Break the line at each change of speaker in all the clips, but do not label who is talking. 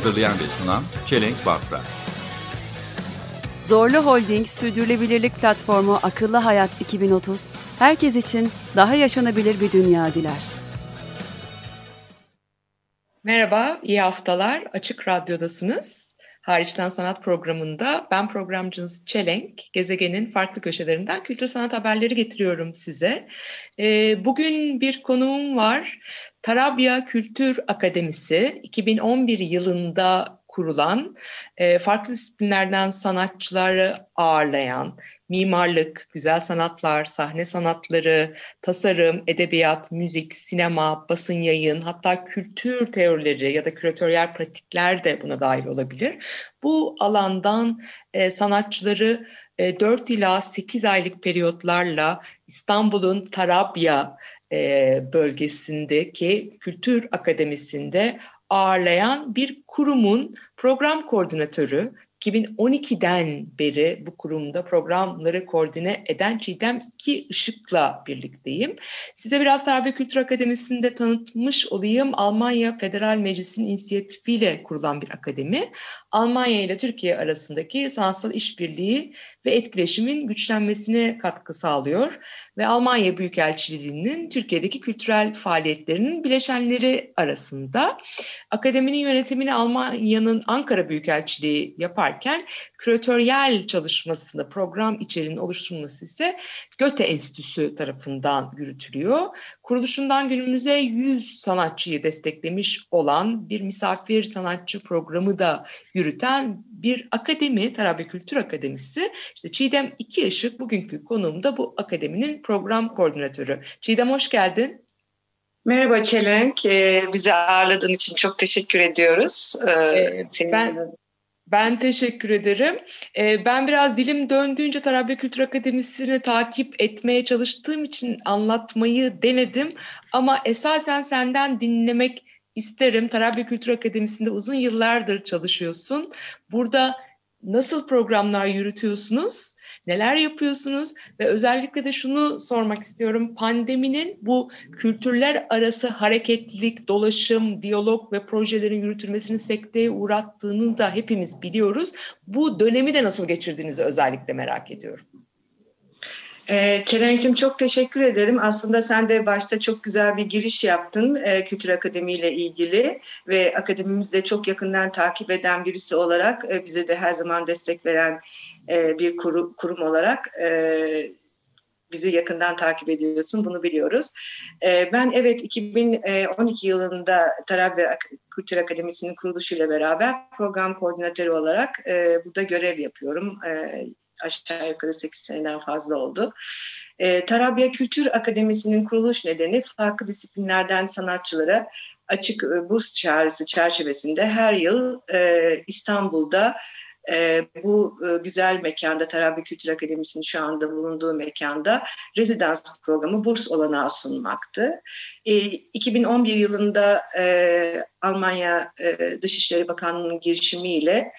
Hazırlayan ve sunan Çelenk Bafra.
Zorlu Holding Sürdürülebilirlik Platformu Akıllı Hayat 2030, herkes için daha yaşanabilir bir dünya diler.
Merhaba, iyi haftalar. Açık Radyo'dasınız. Hariçten Sanat programında ben programcınız Çelenk. Gezegenin farklı köşelerinden kültür sanat haberleri getiriyorum size. Ee, bugün bir konuğum var. Tarabya Kültür Akademisi 2011 yılında kurulan, e, farklı disiplinlerden sanatçıları ağırlayan, mimarlık, güzel sanatlar, sahne sanatları, tasarım, edebiyat, müzik, sinema, basın yayın, hatta kültür teorileri ya da küratöryel pratikler de buna dahil olabilir. Bu alandan e, sanatçıları e, 4 ila 8 aylık periyotlarla İstanbul'un Tarabya e, bölgesindeki Kültür Akademisi'nde ağırlayan bir kurumun program koordinatörü 2012'den beri bu kurumda programları koordine eden Çiğdem İki Işık'la birlikteyim. Size biraz Tarabya Kültür Akademisi'nde tanıtmış olayım. Almanya Federal Meclisi'nin inisiyatifiyle kurulan bir akademi. Almanya ile Türkiye arasındaki sanatsal işbirliği ve etkileşimin güçlenmesine katkı sağlıyor. Ve Almanya Büyükelçiliği'nin Türkiye'deki kültürel faaliyetlerinin bileşenleri arasında. Akademinin yönetimini Almanya'nın Ankara Büyükelçiliği yaparken küratöryel çalışmasında program içeriğinin oluşturulması ise Göte Enstitüsü tarafından yürütülüyor. Kuruluşundan günümüze 100 sanatçıyı desteklemiş olan bir misafir sanatçı programı da yürüten bir akademi, Tarabya Kültür Akademisi. İşte Çiğdem İki Işık bugünkü konuğum da bu akademinin program koordinatörü. Çiğdem hoş geldin.
Merhaba Çelenk, ee, bizi ağırladığın için çok teşekkür ediyoruz. Ee,
Ee,
senin
ben- Ben teşekkür ederim. Ee, ben biraz dilim döndüğünce Tarabya Kültür Akademisi'ni takip etmeye çalıştığım için anlatmayı denedim. Ama esasen senden dinlemek isterim. Tarabya Kültür Akademisi'nde uzun yıllardır çalışıyorsun. Burada nasıl programlar yürütüyorsunuz? Neler yapıyorsunuz? Ve özellikle de şunu sormak istiyorum. Pandeminin bu kültürler arası hareketlilik, dolaşım, diyalog ve projelerin yürütülmesini sekteye uğrattığını da hepimiz biliyoruz. Bu dönemi de nasıl geçirdiğinizi özellikle merak ediyorum.
Ee, Çelenk'cim çok teşekkür ederim. Aslında sen de başta çok güzel bir giriş yaptın e, Kültür Akademi ile ilgili ve akademimizi de çok yakından takip eden birisi olarak e, bize de her zaman destek veren e, bir kuru- kurum olarak e, bizi yakından takip ediyorsun, bunu biliyoruz. E, ben evet 2012 yılında Tarabya Kültür Akademisi'nin kuruluşuyla beraber program koordinatörü olarak e, burada görev yapıyorum. E, aşağı yukarı 8 seneden fazla oldu. E, Tarabya Kültür Akademisi'nin kuruluş nedeni farklı disiplinlerden sanatçılara açık burs çağrısı çerçevesinde her yıl e, İstanbul'da e, bu e, güzel mekanda, Tarabya Kültür Akademisi'nin şu anda bulunduğu mekanda rezidans programı burs olanağı sunmaktı. E, 2011 yılında e, Almanya e, Dışişleri Bakanlığı'nın girişimiyle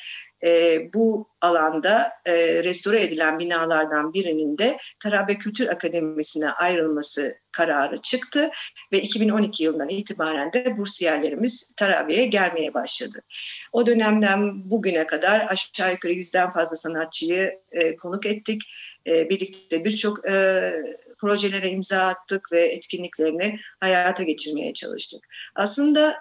e, bu alanda e, restore edilen binalardan birinin de Tarabya Kültür Akademisi'ne ayrılması kararı çıktı ve 2012 yılından itibaren de bursiyerlerimiz Tarabya'ya gelmeye başladı. O dönemden bugüne kadar aşağı yukarı yüzden fazla sanatçıyı e, konuk ettik. E, birlikte birçok e, projelere imza attık ve etkinliklerini hayata geçirmeye çalıştık. Aslında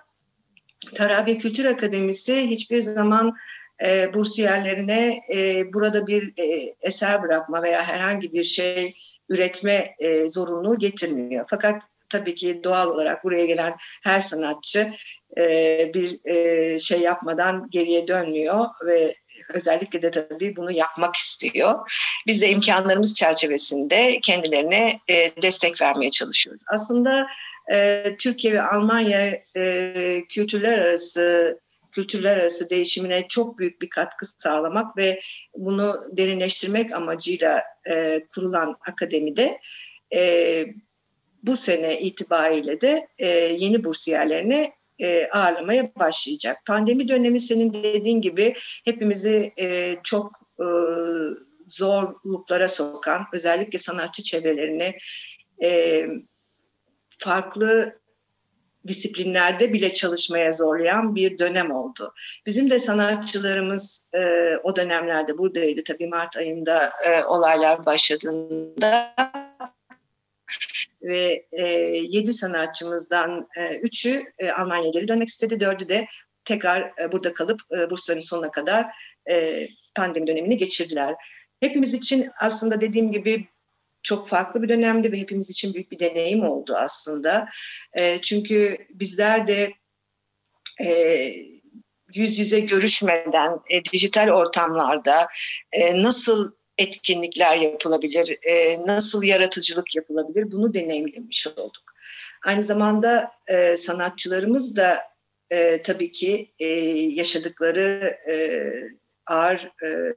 Tarabya Kültür Akademisi hiçbir zaman e, bursiyerlerine e, burada bir e, eser bırakma veya herhangi bir şey üretme e, zorunluluğu getirmiyor. Fakat tabii ki doğal olarak buraya gelen her sanatçı e, bir e, şey yapmadan geriye dönmüyor ve özellikle de tabii bunu yapmak istiyor. Biz de imkanlarımız çerçevesinde kendilerine e, destek vermeye çalışıyoruz. Aslında e, Türkiye ve Almanya e, kültürler arası kültürler arası değişimine çok büyük bir katkı sağlamak ve bunu derinleştirmek amacıyla e, kurulan akademide e, bu sene itibariyle de e, yeni bursiyerlerini e, ağırlamaya başlayacak. Pandemi dönemi senin dediğin gibi hepimizi e, çok e, zorluklara sokan, özellikle sanatçı çevrelerini e, farklı disiplinlerde bile çalışmaya zorlayan bir dönem oldu. Bizim de sanatçılarımız e, o dönemlerde buradaydı. Tabii Mart ayında e, olaylar başladığında ve e, yedi sanatçımızdan e, üçü e, Almanya'ya geri dönmek istedi. Dördü de tekrar e, burada kalıp e, bursların sonuna kadar e, pandemi dönemini geçirdiler. Hepimiz için aslında dediğim gibi çok farklı bir dönemdi ve hepimiz için büyük bir deneyim oldu aslında. E, çünkü bizler de e, yüz yüze görüşmeden e, dijital ortamlarda e, nasıl etkinlikler yapılabilir, e, nasıl yaratıcılık yapılabilir bunu deneyimlemiş olduk. Aynı zamanda e, sanatçılarımız da e, tabii ki e, yaşadıkları e, ağır e,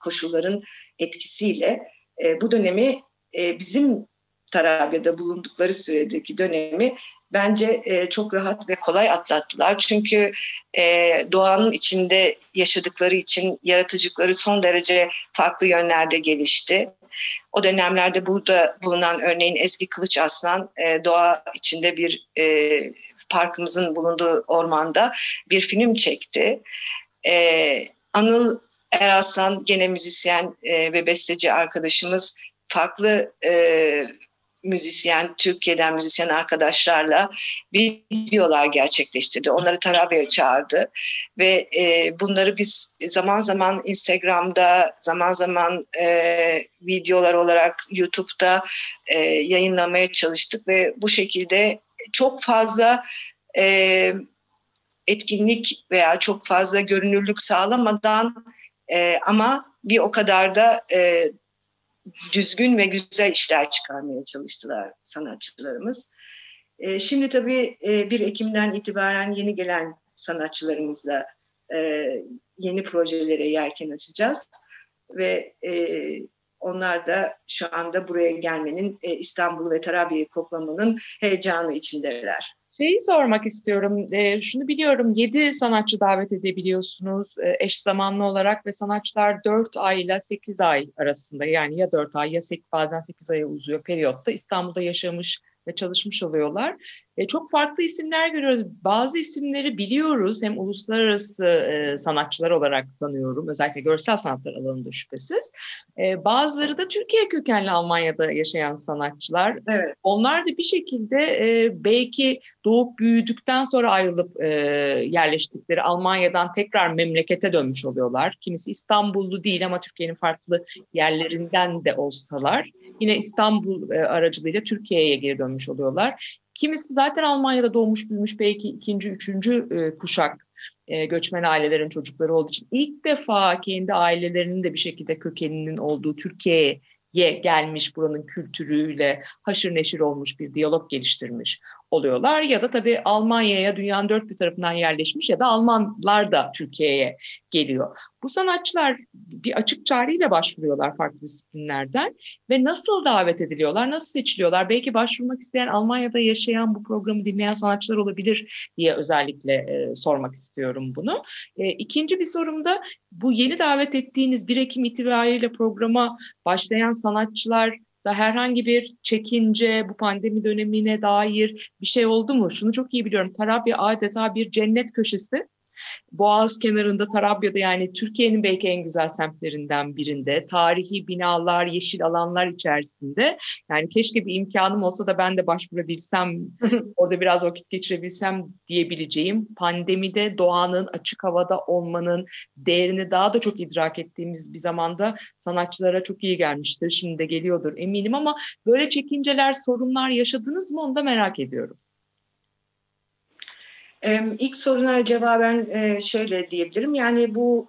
koşulların etkisiyle e, bu dönemi e, bizim Tarabya'da bulundukları süredeki dönemi bence e, çok rahat ve kolay atlattılar. Çünkü e, doğanın içinde yaşadıkları için yaratıcılıkları son derece farklı yönlerde gelişti. O dönemlerde burada bulunan örneğin Ezgi Kılıç Aslan e, doğa içinde bir e, parkımızın bulunduğu ormanda bir film çekti. E, Anıl Eraslan gene müzisyen e, ve besteci arkadaşımız. Farklı e, müzisyen, Türkiye'den müzisyen arkadaşlarla videolar gerçekleştirdi. Onları Tarabya'ya çağırdı. Ve e, bunları biz zaman zaman Instagram'da, zaman zaman e, videolar olarak YouTube'da e, yayınlamaya çalıştık. Ve bu şekilde çok fazla e, etkinlik veya çok fazla görünürlük sağlamadan e, ama bir o kadar da e, düzgün ve güzel işler çıkarmaya çalıştılar sanatçılarımız. E, şimdi tabii e, 1 Ekim'den itibaren yeni gelen sanatçılarımızla e, yeni projelere yelken açacağız. Ve e, onlar da şu anda buraya gelmenin, e, İstanbul ve Tarabya'yı koklamanın heyecanı içindeler.
Şeyi sormak istiyorum. E, şunu biliyorum 7 sanatçı davet edebiliyorsunuz e, eş zamanlı olarak ve sanatçılar 4 ay ile 8 ay arasında yani ya 4 ay ya 8, bazen 8 aya uzuyor periyotta İstanbul'da yaşamış çalışmış oluyorlar. E, çok farklı isimler görüyoruz. Bazı isimleri biliyoruz. Hem uluslararası e, sanatçılar olarak tanıyorum. Özellikle görsel sanatlar alanında şüphesiz. E, bazıları da Türkiye kökenli Almanya'da yaşayan sanatçılar.
Evet.
Onlar da bir şekilde e, belki doğup büyüdükten sonra ayrılıp e, yerleştikleri Almanya'dan tekrar memlekete dönmüş oluyorlar. Kimisi İstanbullu değil ama Türkiye'nin farklı yerlerinden de olsalar yine İstanbul e, aracılığıyla Türkiye'ye geri dönmüş oluyorlar. Kimisi zaten Almanya'da doğmuş büyümüş belki ikinci, üçüncü e, kuşak e, göçmen ailelerin çocukları olduğu için ilk defa kendi ailelerinin de bir şekilde kökeninin olduğu Türkiye'ye gelmiş buranın kültürüyle haşır neşir olmuş bir diyalog geliştirmiş oluyorlar ya da tabii Almanya'ya dünyanın dört bir tarafından yerleşmiş ya da Almanlar da Türkiye'ye geliyor. Bu sanatçılar bir açık çağrıyla başvuruyorlar farklı disiplinlerden ve nasıl davet ediliyorlar, nasıl seçiliyorlar? Belki başvurmak isteyen Almanya'da yaşayan bu programı dinleyen sanatçılar olabilir diye özellikle e, sormak istiyorum bunu. E, ikinci bir sorum da bu yeni davet ettiğiniz 1 Ekim itibariyle programa başlayan sanatçılar da herhangi bir çekince bu pandemi dönemine dair bir şey oldu mu? Şunu çok iyi biliyorum. Tarabya adeta bir cennet köşesi. Boğaz kenarında Tarabya'da yani Türkiye'nin belki en güzel semtlerinden birinde tarihi binalar, yeşil alanlar içerisinde yani keşke bir imkanım olsa da ben de başvurabilsem, orada biraz vakit geçirebilsem diyebileceğim pandemide doğanın açık havada olmanın değerini daha da çok idrak ettiğimiz bir zamanda sanatçılara çok iyi gelmiştir. Şimdi de geliyordur eminim ama böyle çekinceler, sorunlar yaşadınız mı onu da merak ediyorum.
İlk soruna cevaben şöyle diyebilirim. Yani bu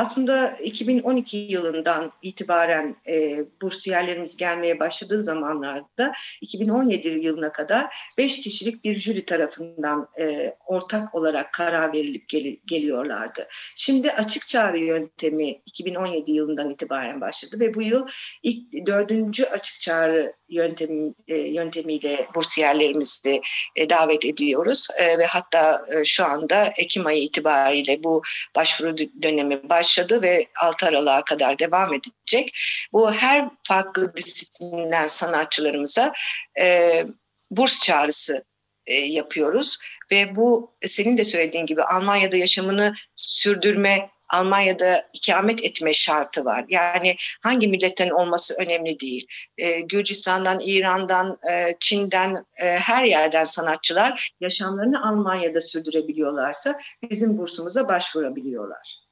aslında 2012 yılından itibaren e, bursiyerlerimiz gelmeye başladığı zamanlarda 2017 yılına kadar 5 kişilik bir jüri tarafından e, ortak olarak karar verilip gel- geliyorlardı. Şimdi açık çağrı yöntemi 2017 yılından itibaren başladı ve bu yıl ilk dördüncü açık çağrı yöntemi, e, yöntemiyle bursiyerlerimizi e, davet ediyoruz e, ve hatta e, şu anda Ekim ayı itibariyle bu başvuru dönemi başladı ve 6 Aralık'a kadar devam edecek. Bu her farklı disiplinden sanatçılarımıza e, burs çağrısı e, yapıyoruz ve bu senin de söylediğin gibi Almanya'da yaşamını sürdürme Almanya'da ikamet etme şartı var. Yani hangi milletten olması önemli değil. E, Gürcistan'dan, İran'dan, e, Çin'den, e, her yerden sanatçılar yaşamlarını Almanya'da sürdürebiliyorlarsa bizim bursumuza başvurabiliyorlar.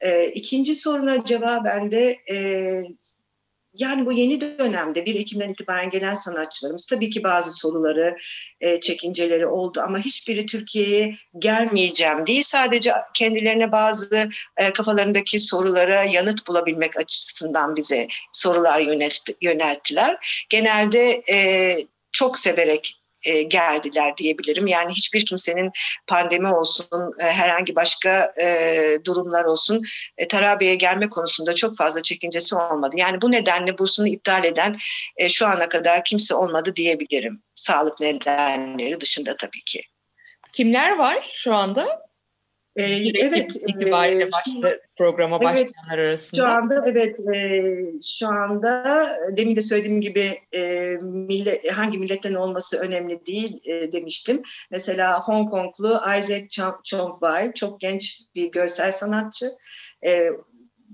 E, ikinci soruna cevaben de e, yani bu yeni dönemde 1 Ekim'den itibaren gelen sanatçılarımız tabii ki bazı soruları, e, çekinceleri oldu ama hiçbiri Türkiye'ye gelmeyeceğim değil. Sadece kendilerine bazı e, kafalarındaki sorulara yanıt bulabilmek açısından bize sorular yönelttiler. Genelde e, çok severek e, geldiler diyebilirim. Yani hiçbir kimsenin pandemi olsun, e, herhangi başka e, durumlar olsun e, Tarabya'ya gelme konusunda çok fazla çekincesi olmadı. Yani bu nedenle bursunu iptal eden e, şu ana kadar kimse olmadı diyebilirim. Sağlık nedenleri dışında tabii ki.
Kimler var şu anda?
Ee, evet.
itibariyle e, programa evet, başlayanlar arasında.
Şu anda evet e, şu anda demin de söylediğim gibi e, millet, hangi milletten olması önemli değil e, demiştim. Mesela Hong Konglu Isaac Chong Bai çok genç bir görsel sanatçı. E,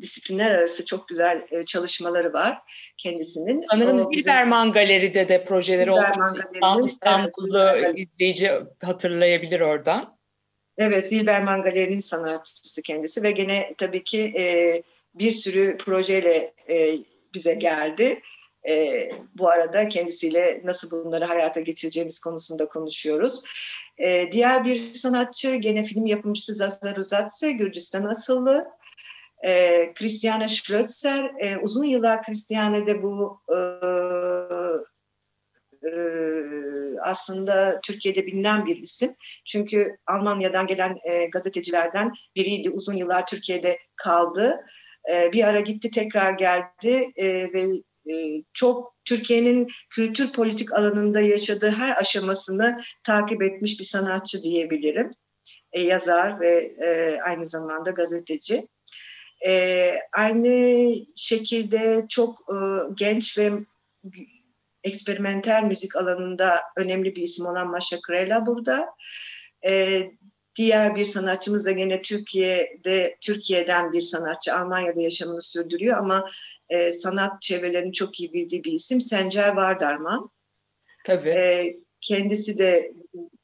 disiplinler arası çok güzel e, çalışmaları var kendisinin.
Sanırım Zilberman Galeri'de de projeleri oldu. İstanbul'da evet, izleyici hatırlayabilir oradan.
Evet, Zilberman Galeri'nin sanatçısı kendisi ve gene tabii ki e, bir sürü projeyle e, bize geldi. E, bu arada kendisiyle nasıl bunları hayata geçireceğimiz konusunda konuşuyoruz. E, diğer bir sanatçı gene film yapımcısı Zazar Uzatse, Gürcistan asıllı. E, Christiane Schrötzer, e, uzun yıllar Christiane'de bu e, aslında Türkiye'de bilinen bir isim. Çünkü Almanya'dan gelen e, gazetecilerden biriydi. Uzun yıllar Türkiye'de kaldı. E, bir ara gitti tekrar geldi e, ve e, çok Türkiye'nin kültür politik alanında yaşadığı her aşamasını takip etmiş bir sanatçı diyebilirim. E, yazar ve e, aynı zamanda gazeteci. E, aynı şekilde çok e, genç ve eksperimental müzik alanında önemli bir isim olan Maşa Krela burada. E, diğer bir sanatçımız da yine Türkiye'de Türkiye'den bir sanatçı Almanya'da yaşamını sürdürüyor ama e, sanat çevrelerini çok iyi bildiği bir isim Sencer Vardarman.
Tabii. E,
kendisi de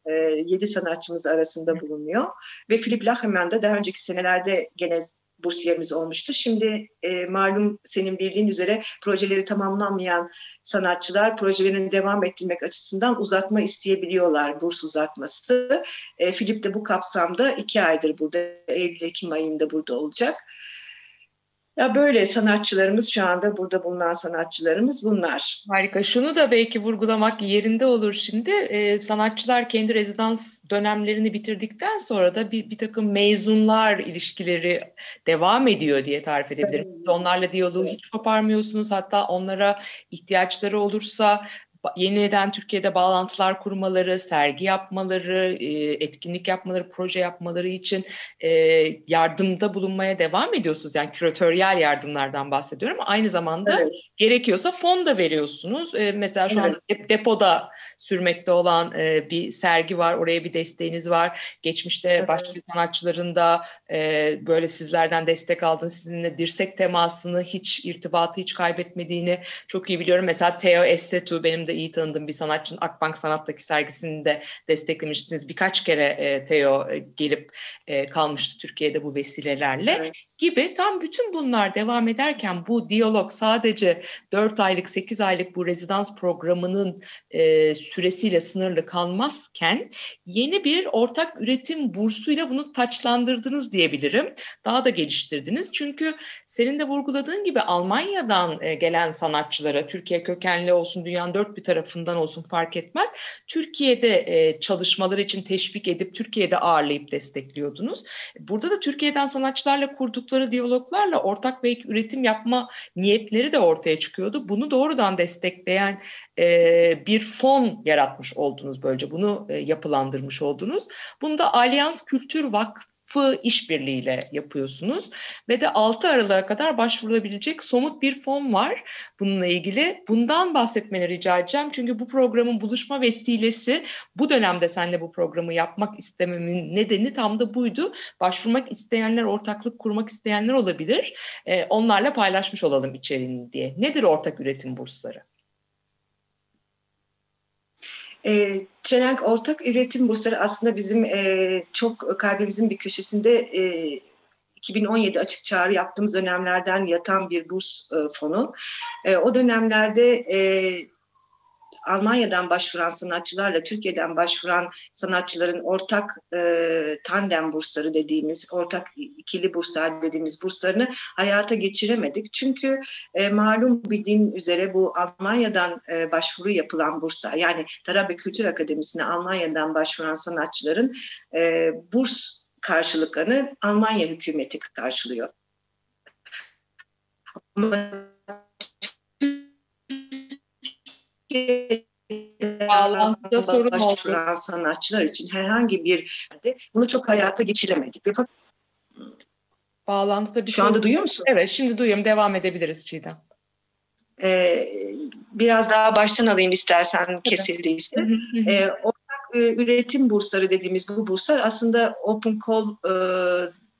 e, yedi sanatçımız arasında bulunuyor. Ve Philip Lachemann da daha önceki senelerde gene bursiyerimiz olmuştu. Şimdi e, malum senin bildiğin üzere projeleri tamamlanmayan sanatçılar projelerini devam ettirmek açısından uzatma isteyebiliyorlar, burs uzatması. E, Filip de bu kapsamda iki aydır burada, Eylül-Ekim ayında burada olacak. Ya böyle sanatçılarımız şu anda burada bulunan sanatçılarımız bunlar.
Harika. Şunu da belki vurgulamak yerinde olur şimdi. Ee, sanatçılar kendi rezidans dönemlerini bitirdikten sonra da bir, bir takım mezunlar ilişkileri devam ediyor diye tarif edebilirim. Evet. Onlarla diyaloğu hiç koparmıyorsunuz. Hatta onlara ihtiyaçları olursa yeniden Türkiye'de bağlantılar kurmaları, sergi yapmaları, e, etkinlik yapmaları, proje yapmaları için e, yardımda bulunmaya devam ediyorsunuz. Yani küratöryel yardımlardan bahsediyorum aynı zamanda evet. gerekiyorsa fon da veriyorsunuz. E, mesela şu evet. anda depoda sürmekte olan bir sergi var, oraya bir desteğiniz var. Geçmişte evet. başka sanatçıların da böyle sizlerden destek aldığını, sizinle dirsek temasını hiç, irtibatı hiç kaybetmediğini çok iyi biliyorum. Mesela Theo Estetu benim de iyi tanıdığım bir sanatçının Akbank Sanat'taki sergisini de desteklemiştiniz. Birkaç kere e, Theo e, gelip e, kalmıştı Türkiye'de bu vesilelerle. Evet. Gibi tam bütün bunlar devam ederken bu diyalog sadece 4 aylık 8 aylık bu rezidans programının e, süresiyle sınırlı kalmazken yeni bir ortak üretim bursuyla bunu taçlandırdınız diyebilirim. Daha da geliştirdiniz. Çünkü senin de vurguladığın gibi Almanya'dan e, gelen sanatçılara Türkiye kökenli olsun dünyanın dört bir tarafından olsun fark etmez. Türkiye'de e, çalışmaları için teşvik edip Türkiye'de ağırlayıp destekliyordunuz. Burada da Türkiye'den sanatçılarla kurdukları diyaloglarla ortak belki üretim yapma niyetleri de ortaya çıkıyordu. Bunu doğrudan destekleyen e, bir fon yaratmış oldunuz böylece. Bunu e, yapılandırmış oldunuz. Bunu da Alyans Kültür Vakfı işbirliğiyle yapıyorsunuz ve de 6 Aralık'a kadar başvurulabilecek somut bir fon var bununla ilgili. Bundan bahsetmeni rica edeceğim çünkü bu programın buluşma vesilesi bu dönemde seninle bu programı yapmak istememin nedeni tam da buydu. Başvurmak isteyenler, ortaklık kurmak isteyenler olabilir. Ee, onlarla paylaşmış olalım içeriğini diye. Nedir ortak üretim bursları?
E, Çelenk Ortak Üretim Bursları aslında bizim e, çok kalbimizin bir köşesinde e, 2017 açık çağrı yaptığımız dönemlerden yatan bir burs e, fonu. E, o dönemlerde e, Almanya'dan başvuran sanatçılarla Türkiye'den başvuran sanatçıların ortak e, tandem bursları dediğimiz, ortak ikili burslar dediğimiz burslarını hayata geçiremedik. Çünkü e, malum bildiğin üzere bu Almanya'dan e, başvuru yapılan burslar, yani Tarabya Kültür Akademisi'ne Almanya'dan başvuran sanatçıların e, burs karşılıklarını Almanya hükümeti karşılıyor. Ama
Bağlantıda sorun oldu.
sanatçılar için herhangi bir bunu çok hayata geçiremedik. Ve
Bağlantıda bir
Şu anda
sorun-
duyuyor musun?
Evet şimdi duyuyorum. Devam edebiliriz Çiğdem.
Ee, biraz daha baştan alayım istersen kesildiyse. Ee, ortak e, üretim bursları dediğimiz bu burslar aslında Open Call e,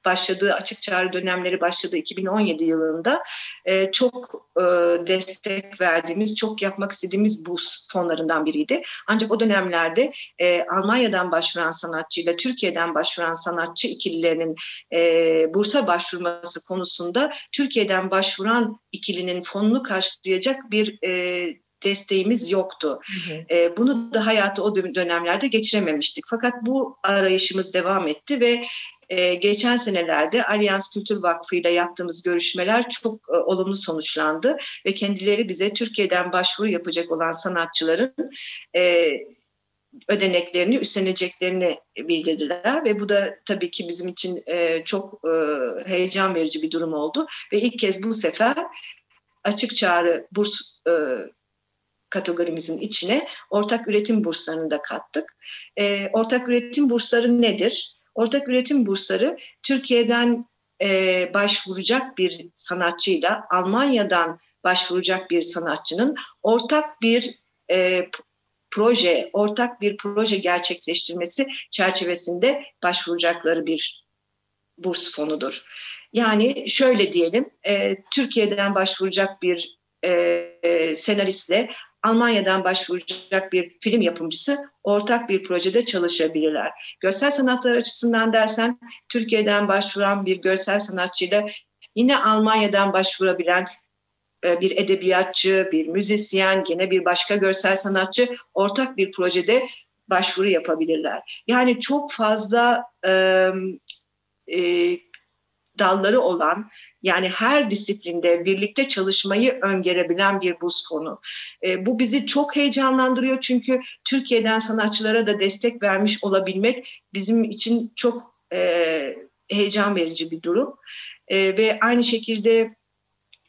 başladığı açık çağrı dönemleri başladı 2017 yılında e, çok e, destek verdiğimiz, çok yapmak istediğimiz burs fonlarından biriydi. Ancak o dönemlerde e, Almanya'dan başvuran sanatçıyla Türkiye'den başvuran sanatçı ikililerinin e, bursa başvurması konusunda Türkiye'den başvuran ikilinin fonunu karşılayacak bir e, desteğimiz yoktu. E, bunu da hayata o dö- dönemlerde geçirememiştik. Fakat bu arayışımız devam etti ve e, geçen senelerde Alyans Kültür Vakfı ile yaptığımız görüşmeler çok e, olumlu sonuçlandı ve kendileri bize Türkiye'den başvuru yapacak olan sanatçıların e, ödeneklerini üstleneceklerini bildirdiler ve bu da tabii ki bizim için e, çok heyecan verici bir durum oldu ve ilk kez bu sefer açık çağrı burs kategorimizin içine ortak üretim burslarını da kattık. Ortak üretim bursları nedir? Ortak üretim bursları Türkiye'den e, başvuracak bir sanatçıyla Almanya'dan başvuracak bir sanatçının ortak bir e, proje, ortak bir proje gerçekleştirmesi çerçevesinde başvuracakları bir burs fonudur. Yani şöyle diyelim, e, Türkiye'den başvuracak bir e, senaristle Almanya'dan başvuracak bir film yapımcısı ortak bir projede çalışabilirler. Görsel sanatlar açısından dersen Türkiye'den başvuran bir görsel sanatçıyla yine Almanya'dan başvurabilen bir edebiyatçı, bir müzisyen, gene bir başka görsel sanatçı ortak bir projede başvuru yapabilirler. Yani çok fazla e, e, dalları olan yani her disiplinde birlikte çalışmayı öngörebilen bir burs fonu. E, bu bizi çok heyecanlandırıyor çünkü Türkiye'den sanatçılara da destek vermiş olabilmek bizim için çok e, heyecan verici bir durum. E, ve aynı şekilde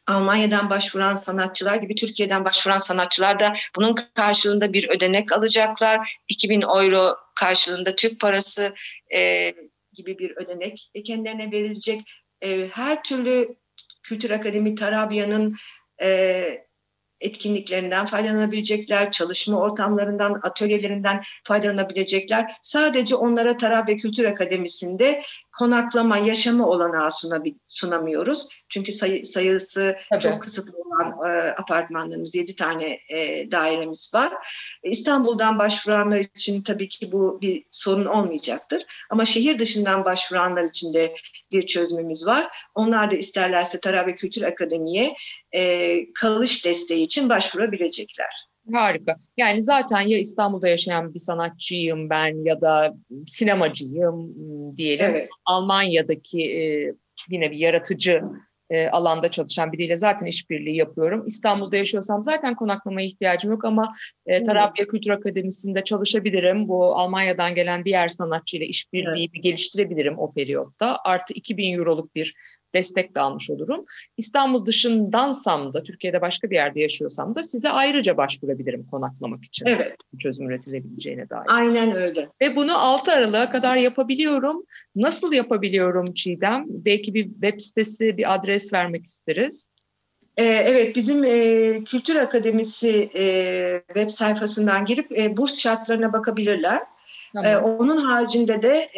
Almanya'dan başvuran sanatçılar gibi Türkiye'den başvuran sanatçılar da bunun karşılığında bir ödenek alacaklar. 2000 euro karşılığında Türk parası e, gibi bir ödenek kendilerine verilecek. E, her türlü Kültür Akademi Tarabya'nın e, etkinliklerinden faydalanabilecekler, çalışma ortamlarından, atölyelerinden faydalanabilecekler. Sadece onlara Tarabya Kültür Akademisi'nde konaklama, yaşama olanağı sunabi- sunamıyoruz. Çünkü sayı, sayısı
Tabii.
çok kısıtlı olan e, apartmanlarımız, 7 tane e, dairemiz var. E, İstanbul'dan başvuranlar için tabii ki bu bir sorun olmayacaktır. Ama şehir dışından başvuranlar için de bir çözümümüz var. Onlar da isterlerse Tarabya Kültür Akademi'ye e, kalış desteği için başvurabilecekler.
Harika. Yani zaten ya İstanbul'da yaşayan bir sanatçıyım ben ya da sinemacıyım diyelim.
Evet.
Almanya'daki e, yine bir yaratıcı e, alanda çalışan biriyle zaten işbirliği yapıyorum. İstanbul'da yaşıyorsam zaten konaklamaya ihtiyacım yok ama e, Tarabya Kültür Akademisi'nde çalışabilirim. Bu Almanya'dan gelen diğer sanatçıyla işbirliği geliştirebilirim o periyotta. Artı 2000 euroluk bir destek de almış olurum. İstanbul dışındansam da Türkiye'de başka bir yerde yaşıyorsam da size ayrıca başvurabilirim konaklamak için.
Evet,
çözüm üretilebileceğine dair.
aynen öyle.
Ve bunu 6 Aralık'a kadar yapabiliyorum. Nasıl yapabiliyorum Çiğdem? Belki bir web sitesi, bir adres vermek isteriz.
Ee, Evet, bizim e, Kültür Akademisi e, web sayfasından girip e, burs şartlarına bakabilirler. Ee, onun haricinde de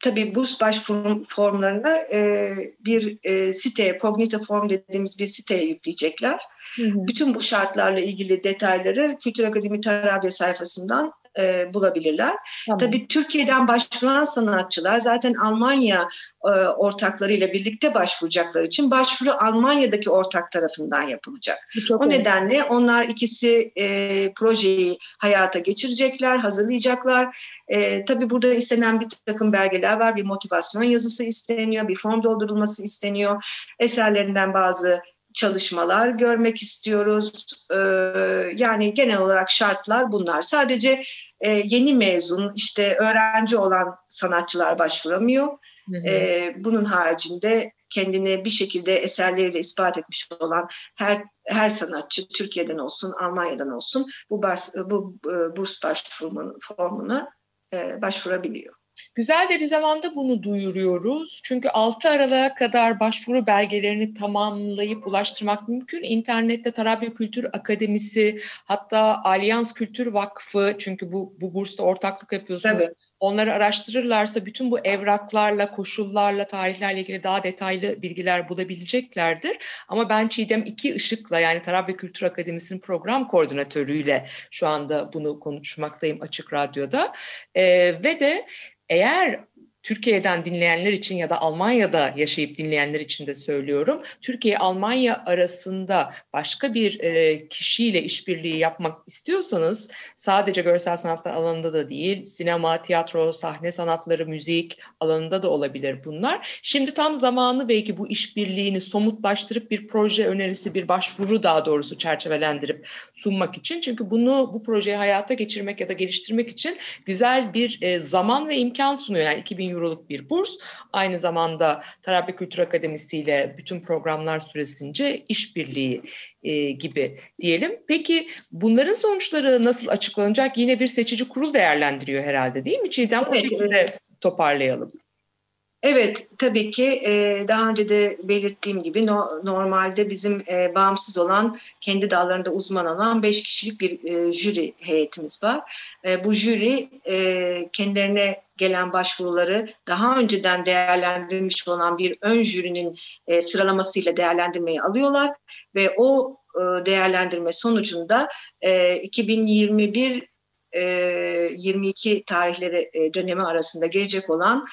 tabii burs başvuru formlarına e, bir e, siteye, Cognito Form dediğimiz bir siteye yükleyecekler.
Hı hı.
Bütün bu şartlarla ilgili detayları Kültür Akademi Tarabya sayfasından e, bulabilirler.
Tamam.
Tabii Türkiye'den başvuran sanatçılar zaten Almanya e, ortaklarıyla birlikte başvuracaklar için başvuru Almanya'daki ortak tarafından yapılacak.
Çok
O
önemli.
nedenle onlar ikisi e, projeyi hayata geçirecekler, hazırlayacaklar. E, tabii burada istenen bir takım belgeler var. Bir motivasyon yazısı isteniyor, bir form doldurulması isteniyor. Eserlerinden bazı çalışmalar görmek istiyoruz. E, yani genel olarak şartlar bunlar. Sadece e, yeni mezun, işte öğrenci olan sanatçılar başvuramıyor.
Hı hı.
Ee, bunun haricinde kendini bir şekilde eserleriyle ispat etmiş olan her her sanatçı Türkiye'den olsun, Almanya'dan olsun bu bars, bu e, burs başvurumunun formuna e, başvurabiliyor.
Güzel de bir zamanda bunu duyuruyoruz. Çünkü 6 Aralık'a kadar başvuru belgelerini tamamlayıp ulaştırmak mümkün. İnternette Tarabya Kültür Akademisi, hatta Alyans Kültür Vakfı, çünkü bu, bu bursta ortaklık yapıyorsunuz.
Tabii.
Onları araştırırlarsa bütün bu evraklarla, koşullarla, tarihlerle ilgili daha detaylı bilgiler bulabileceklerdir. Ama ben Çiğdem iki ışıkla yani Tarabya Kültür Akademisi'nin program koordinatörüyle şu anda bunu konuşmaktayım Açık Radyo'da. Ee, ve de eğer Türkiye'den dinleyenler için ya da Almanya'da yaşayıp dinleyenler için de söylüyorum. Türkiye-Almanya arasında başka bir e, kişiyle işbirliği yapmak istiyorsanız sadece görsel sanatlar alanında da değil, sinema, tiyatro, sahne sanatları, müzik alanında da olabilir bunlar. Şimdi tam zamanı belki bu işbirliğini somutlaştırıp bir proje önerisi, bir başvuru daha doğrusu çerçevelendirip sunmak için. Çünkü bunu bu projeyi hayata geçirmek ya da geliştirmek için güzel bir e, zaman ve imkan sunuyor. Yani 2000 euroluk bir burs. Aynı zamanda Tarabya Kültür Akademisi ile bütün programlar süresince işbirliği e, gibi diyelim. Peki bunların sonuçları nasıl açıklanacak? Yine bir seçici kurul değerlendiriyor herhalde değil mi Çiğdem? O
Evet,
şekilde toparlayalım.
Evet, tabii ki e, daha önce de belirttiğim gibi no- normalde bizim e, bağımsız olan, kendi dallarında uzman olan beş kişilik bir e, jüri heyetimiz var. E, bu jüri e, kendilerine gelen başvuruları daha önceden değerlendirilmiş olan bir ön jürinin e, sıralamasıyla değerlendirmeyi alıyorlar ve o e, değerlendirme sonucunda e, 2021 e, 22 tarihleri dönemi arasında gelecek olan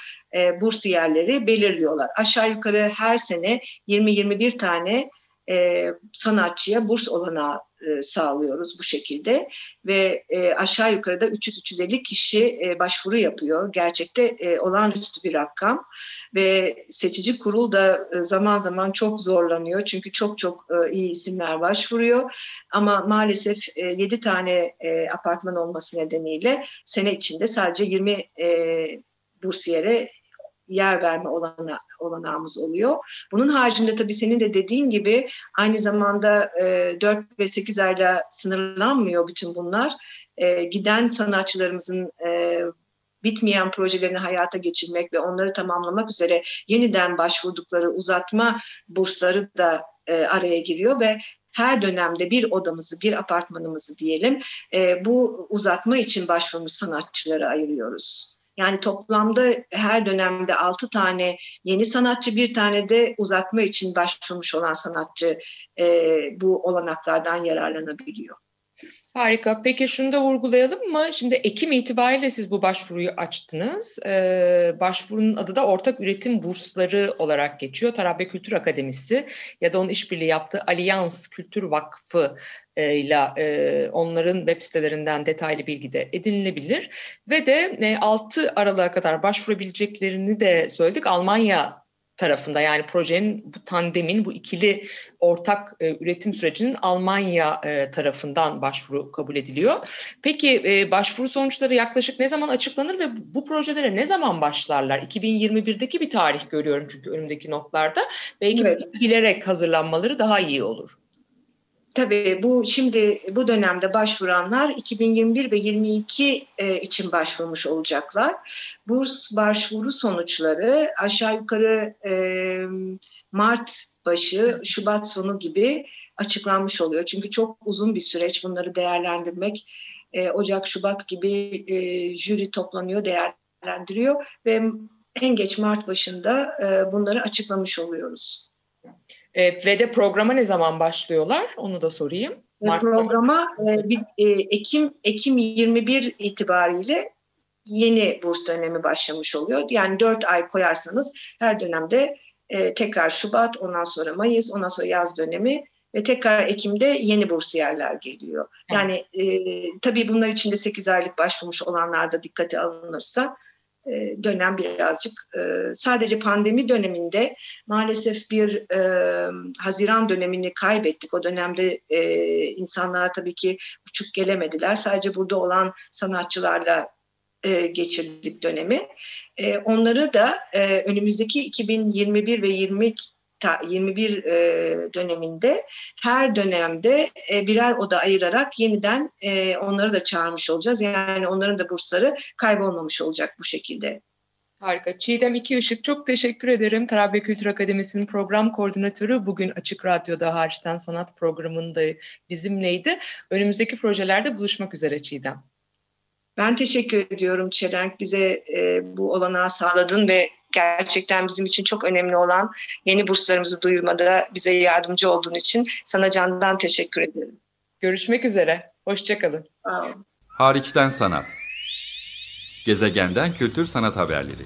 bursiyerleri belirliyorlar. Aşağı yukarı her sene 20-21 tane e, sanatçıya burs olanağı e, sağlıyoruz bu şekilde. Ve e, aşağı yukarıda 300-350 kişi e, başvuru yapıyor. Gerçekte e, olağanüstü bir rakam. Ve seçici kurul da e, zaman zaman çok zorlanıyor. Çünkü çok çok e, iyi isimler başvuruyor. Ama maalesef e, 7 tane e, apartman olması nedeniyle sene içinde sadece 20 e, bursiyere yer verme olana, olanağımız oluyor. Bunun haricinde tabii senin de dediğin gibi aynı zamanda e, 4 ve 8 ayla sınırlanmıyor bütün bunlar. E, giden sanatçılarımızın e, bitmeyen projelerini hayata geçirmek ve onları tamamlamak üzere yeniden başvurdukları uzatma bursları da e, araya giriyor ve her dönemde bir odamızı, bir apartmanımızı diyelim e, bu uzatma için başvurmuş sanatçılara ayırıyoruz. Yani toplamda her dönemde altı tane yeni sanatçı, bir tane de uzatma için başvurmuş olan sanatçı e, bu olanaklardan yararlanabiliyor.
Harika. Peki şunu da vurgulayalım mı? Şimdi Ekim itibariyle siz bu başvuruyu açtınız. Ee, başvurunun adı da Ortak Üretim Bursları olarak geçiyor. Tarabya Kültür Akademisi ya da onun işbirliği yaptığı Allianz Kültür Vakfı ile e, onların web sitelerinden detaylı bilgi de edinilebilir. Ve de e, 6 Aralık'a kadar başvurabileceklerini de söyledik. Almanya tarafında yani projenin bu tandemin bu ikili ortak e, üretim sürecinin Almanya e, tarafından başvuru kabul ediliyor. Peki e, başvuru sonuçları yaklaşık ne zaman açıklanır ve bu projelere ne zaman başlarlar? 2021'deki bir tarih görüyorum çünkü önümdeki notlarda. Belki
Evet.
bilerek hazırlanmaları daha iyi olur.
Tabii bu şimdi bu dönemde başvuranlar 2021 ve 22 e, için başvurmuş olacaklar. Burs başvuru sonuçları aşağı yukarı e, Mart başı, Şubat sonu gibi açıklanmış oluyor. Çünkü çok uzun bir süreç bunları değerlendirmek. E, Ocak, Şubat gibi e, jüri toplanıyor, değerlendiriyor ve en geç Mart başında e, bunları açıklamış oluyoruz.
E, ve de programa ne zaman başlıyorlar? Onu da sorayım.
Ve
Mart'ta
programa e, bir, e, Ekim Ekim 21 itibariyle yeni burs dönemi başlamış oluyor. Yani 4 ay koyarsanız her dönemde e, tekrar Şubat, ondan sonra Mayıs, ondan sonra yaz dönemi ve tekrar Ekim'de yeni bursiyerler geliyor. Yani e, tabii bunlar içinde 8 aylık başvurmuş olanlar da dikkate alınırsa e, dönem birazcık e, sadece pandemi döneminde maalesef bir e, Haziran dönemini kaybettik. O dönemde insanlar tabii ki uçup gelemediler. Sadece burada olan sanatçılarla e, geçirdik dönemi. Onları da önümüzdeki 2021 ve 20 ta- 21 e, döneminde her dönemde e, birer oda ayırarak yeniden e, onları da çağırmış olacağız. Yani onların da bursları kaybolmamış olacak bu şekilde.
Harika. Çiğdem İki Işık çok teşekkür ederim. Tarabya Kültür Akademisi'nin program koordinatörü bugün Açık Radyo'da Hariçten Sanat programında bizimleydi. Önümüzdeki projelerde buluşmak üzere Çiğdem.
Ben teşekkür ediyorum Çelenk bize e, bu olanağı sağladın ve gerçekten bizim için çok önemli olan yeni burslarımızı duyurmada bize yardımcı olduğun için sana candan teşekkür ederim.
Görüşmek üzere. Hoşçakalın.
Hariçten sanat. Gezegenden kültür sanat haberleri.